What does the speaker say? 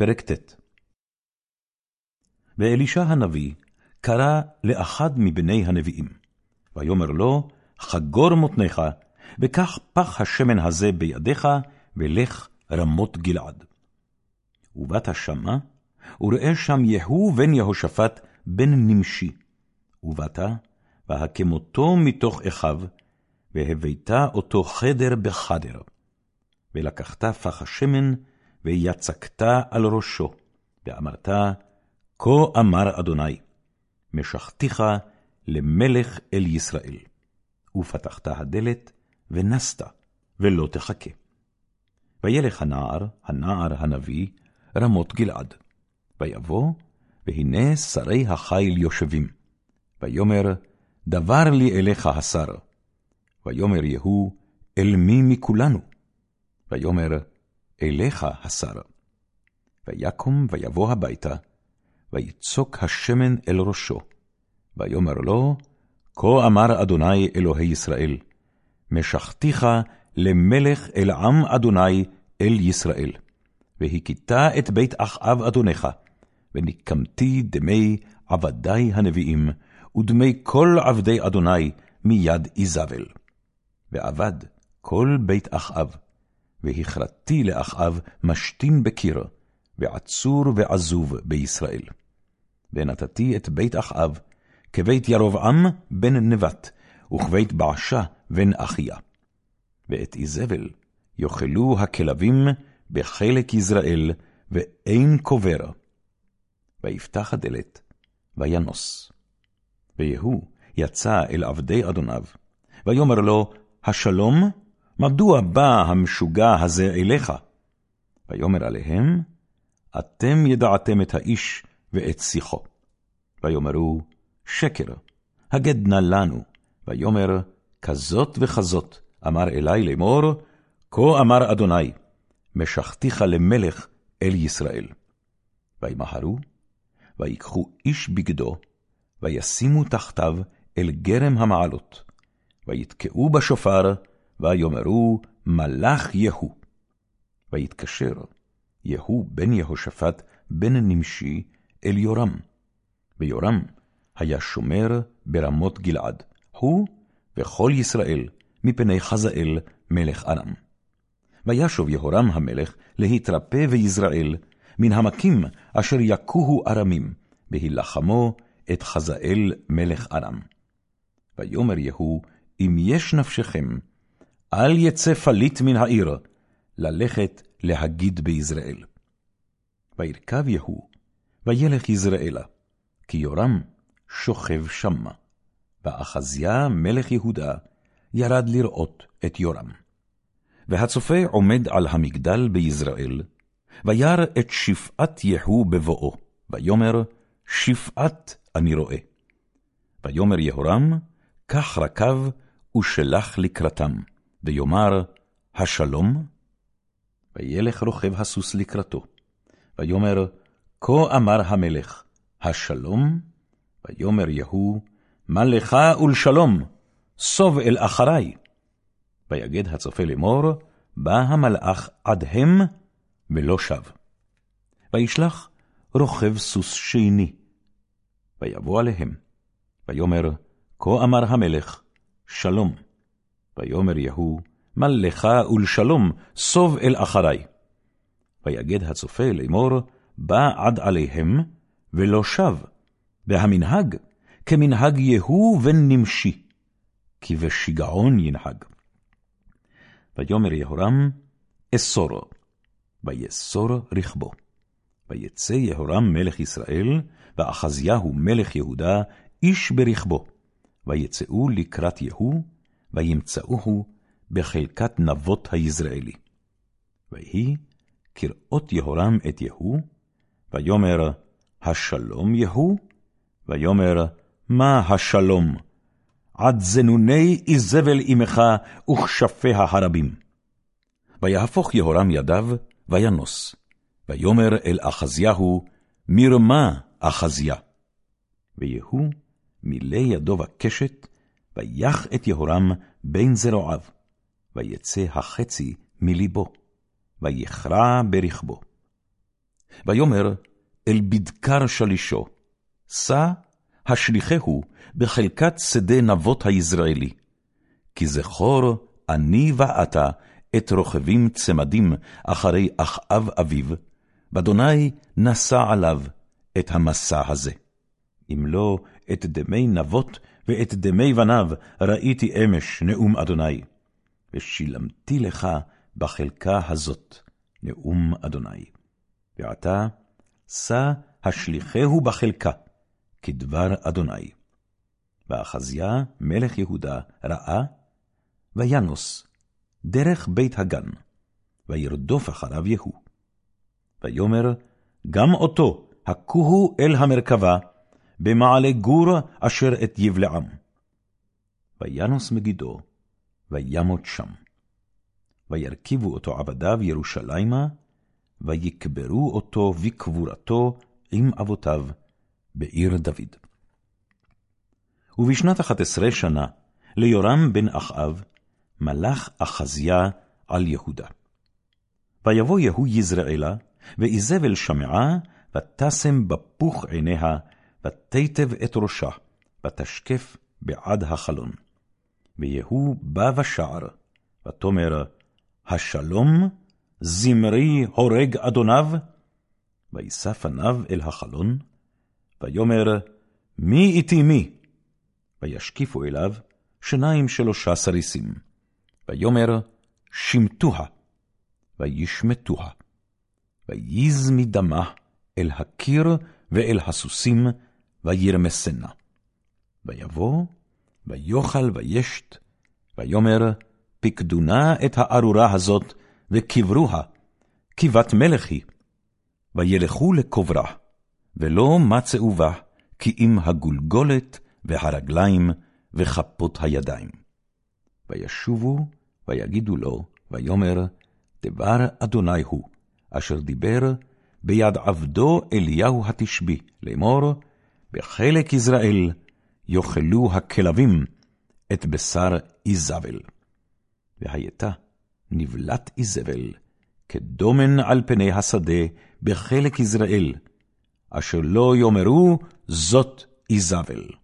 פרק ט. ואלישע הנביא קרא לאחד מבני הנביאים, ויאמר לו, חגור מותניך, וקח פח השמן הזה בידיך, ולך רמות גלעד. ובאת שמה, וראה שם יהוא בן יהושפט בן נמשי. ובאת, והקמותו מתוך אחיו, והבאת אותו חדר בחדר. ולקחת פח השמן, ויצקת על ראשו, ואמרת, כה אמר אדוני, משכתיך למלך אל ישראל. ופתחת הדלת, ונסת, ולא תחכה. וילך הנער, הנער הנביא, רמות גלעד. ויבוא, והנה שרי החיל יושבים. ויאמר, דבר לי אליך השר. ויאמר יהוא, אל מי מכולנו? ויאמר, אליך השר. ויקום ויבוא הביתה, ויצוק השמן אל ראשו. ויאמר לו, כה אמר אדוני אלוהי ישראל, משכתיך למלך אל עם אדוני אל ישראל. והכית את בית אחאב אדונך, ונקמתי דמי עבדי הנביאים, ודמי כל עבדי אדוני מיד איזבל. ועבד כל בית אחאב, והכרתי לאחאב משתין בקיר, ועצור ועזוב בישראל. ונתתי את בית אחאב, כבית ירבעם בן נבט, וכבית בעשה בן אחיה. ואת איזבל יאכלו הכלבים בחלק יזרעאל, ואין קובר. ויפתח הדלת, וינוס. ויהוא יצא אל עבדי אדוניו, ויאמר לו, השלום? מדוע בא המשוגע הזה אליך? ויאמר עליהם, אתם ידעתם את האיש ואת שיחו. ויאמרו, שקר, הגד נא לנו. ויאמר, כזאת וכזאת, אמר אלי לאמור, כה אמר אדוני, משכתיך למלך אל ישראל. וימהרו, ויקחו איש בגדו, וישימו תחתיו אל גרם המעלות, ויתקעו בשופר, ויאמרו, מלאך יהוא. ויתקשר יהוא בן יהושפט בן נמשי אל יורם, ויורם היה שומר ברמות גלעד, הוא וכל ישראל, מפני חזאל מלך ארם. וישוב יהורם המלך להתרפא ויזרעאל, מן המכים אשר יכוהו ארמים, בהילחמו את חזאל מלך ארם. ויאמר יהוא, אם יש נפשכם, אל יצא פליט מן העיר, ללכת להגיד ביזרעאל. וירכב יהוא, וילך יזרעאלה, כי יורם שוכב שמה. ואחזיה מלך יהודה ירד לראות את יורם. והצופה עומד על המגדל ביזרעאל, וירא את שפעת יהוא בבואו, ויאמר, שפעת אני רואה. ויאמר יהורם, קח רכב ושלח לקראתם, ויאמר, השלום? וילך רוכב הסוס לקראתו, ויאמר, כה אמר המלך, השלום? ויאמר יהוא, מה לך ולשלום, סוב אל אחרי. ויגד הצופה לאמור, בא המלאך עד הם, ולא שב. וישלח רוכב סוס שני, ויבוא עליהם, ויאמר, כה אמר המלך, שלום. ויאמר יהוא, לך ולשלום, סוב אל אחרי. ויגד הצופה לאמור, בא עד עליהם, ולא שב, והמנהג כמנהג יהוא בן נמשי, כי בשיגעון ינהג. ויאמר יהורם, אסורו, ויסור רכבו. ויצא יהורם מלך ישראל, ואחזיהו מלך יהודה, איש ברכבו. ויצאו לקראת יהוא, וימצאוהו בחלקת נבות היזרעאלי. ויהי כראות יהורם את יהוא, ויאמר, השלום יהוא? ויאמר, מה השלום? עד זנוני איזבל אמך וכשפיה הרבים. ויהפוך יהורם ידיו, וינוס. ויאמר אל אחזיהו, מרמה אחזיה. ויהוא מילא ידו בקשת, ויח את יהורם בין זרועיו, ויצא החצי מלבו, ויכרע ברכבו. ויאמר אל בדקר שלישו, שא השליחהו בחלקת שדה נבות היזרעאלי. כי זכור אני ואתה את רוכבים צמדים אחרי אחאב אביו, ואדוני נשא עליו את המסע הזה. אם לא את דמי נבות ואת דמי בניו ראיתי אמש נאום אדוני, ושילמתי לך בחלקה הזאת נאום אדוני. ועתה, שא השליחהו בחלקה, כדבר אדוני. ואחזיה מלך יהודה ראה, וינוס דרך בית הגן, וירדוף אחריו יהוא. ויאמר, גם אותו הכוהו אל המרכבה, במעלה גור אשר את יבלעם. וינוס מגידו, וימות שם. וירכיבו אותו עבדיו ירושלימה, ויקברו אותו בקבורתו עם אבותיו בעיר דוד. ובשנת אחת עשרה שנה ליורם בן אחאב, מלך אחזיה על יהודה. ויבוא יהוא יזרעאלה, ואיזבל שמעה, ותשם בפוך עיניה, ותיטב את ראשה, ותשקף בעד החלון. ויהוא בא בשער, ותאמר, השלום, זמרי הורג אדוניו? וישא פניו אל החלון, ויאמר, מי איתי מי? וישקיפו אליו שניים שלושה סריסים. ויאמר, שמטוה, וישמטוה. וייז מדמה אל הקיר ואל הסוסים, וירמסנה. ויבוא, ויאכל וישת, ויאמר, פקדונה את הארורה הזאת, וקברוה, כי בת מלך היא. וילכו לקוברה, ולא מצאו בה, כי אם הגולגולת והרגליים וכפות הידיים. וישובו, ויגידו לו, ויאמר, דבר אדוני הוא, אשר דיבר ביד עבדו אליהו התשבי, לאמור, בחלק יזרעאל יאכלו הכלבים את בשר איזבל. והייתה נבלת איזבל, כדומן על פני השדה בחלק יזרעאל, אשר לא יאמרו זאת איזבל.